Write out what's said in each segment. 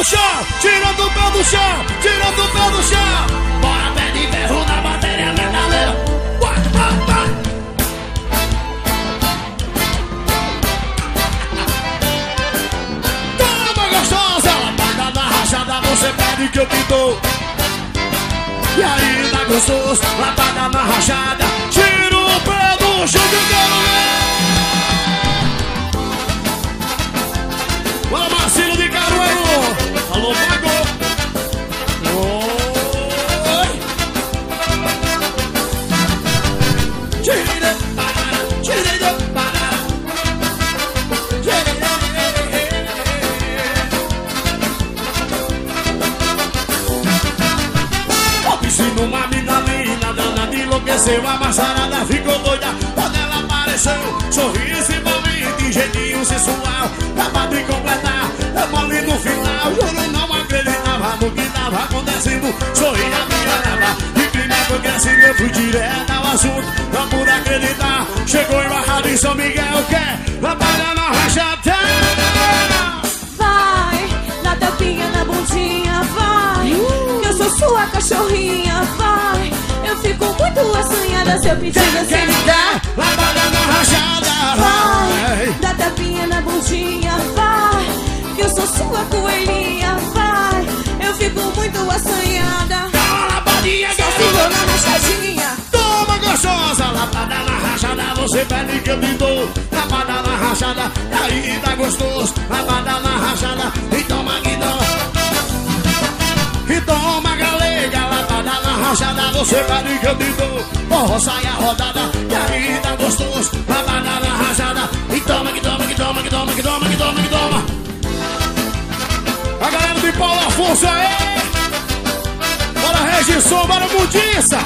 do chão, tirando o pé do chão, tirando o pé do chão. Bora pé de ferro na uai. Toma gostosa, lapada na rachada, você pede que eu te dou. E aí, tá gostoso, lapada na rachada, de enlouqueceu, a maçarada ficou doida quando ela apareceu. Sorriso envolvente, jeitinho sensual, acabado de completar, é mole no final. Juro, não acreditava no que tava acontecendo. Sorria, me olhava, e clima foi crescendo, eu fui direto ao assunto, não pude acreditar. Chegou embarrado em São Miguel, quer trabalhar na rachata. Muito assanhada se eu pedir Quer, me dá. quer, trabalhar na rachada. Vai, dá tapinha na bundinha, vai. Que eu sou sua coelhinha, vai. Eu fico muito assanhada. Dá uma lapadinha, Só se for na rachadinha. Toma gostosa, lapada na rachada, você pede que eu te dou. Lapada na rachada, e aí tá gostoso. Lapada você pede que eu te. Porra, sai a rodada, e aí tá gostoso. Lapada na rachada, e toma que toma, que toma, que toma, que toma, que toma, que toma. A galera de Paulo Afonso aí! Bora Regisson, bora Mudiça!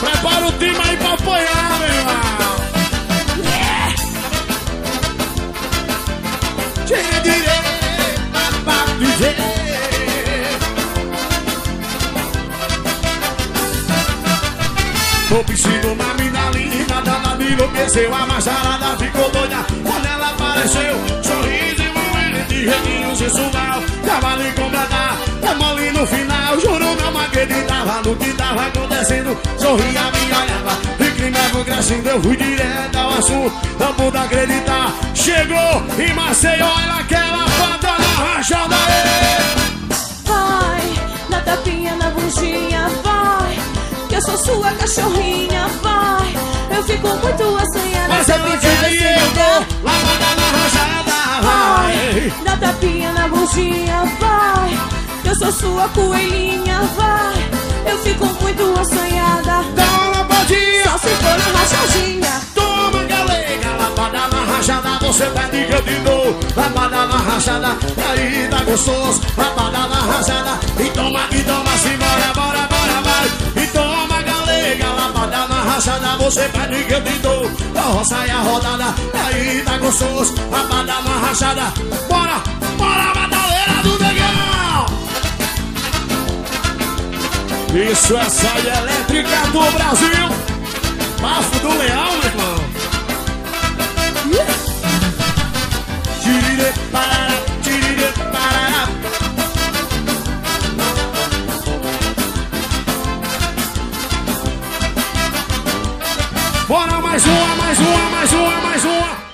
Prepara o time aí pra apanhar, meu irmão! Yeah! Tira direita pra! Tô piscina uma mina linda, dana me enlouqueceu A macharada ficou doida. Quando ela apareceu Sorriso envolvente, jeitinho sensual. Tava ali completar, é mole no final. Juro não acreditava no que tava acontecendo. Sorria, me olhava, e clima crescendo. Eu fui direto ao assunto, não pude acreditar. Chegou em Maceió, sou sua cachorrinha, vai. Eu fico muito assanhada Mas eu me eu dou Lavada na rachada, Vai, dá tapinha na bundinha, vai. Eu sou sua coelhinha, vai. Eu fico muito assanhada. Dá uma lavadinha Só se for na rachadinha. Toma galega, lavada na rachada, você que eu te dou. Lavada na rachada, e aí tá gostoso. Lavada na rachada, e toma, e toma, se bora, você vai que eu te a roça e a rodada, aí tá gostoso. A badala rachada, bora, bora badaleira do negão Isso é saia elétrica do Brasil. Bafo do leão, meu irmão. Tirire para mais uma, mais uma, mais uma, mais uma.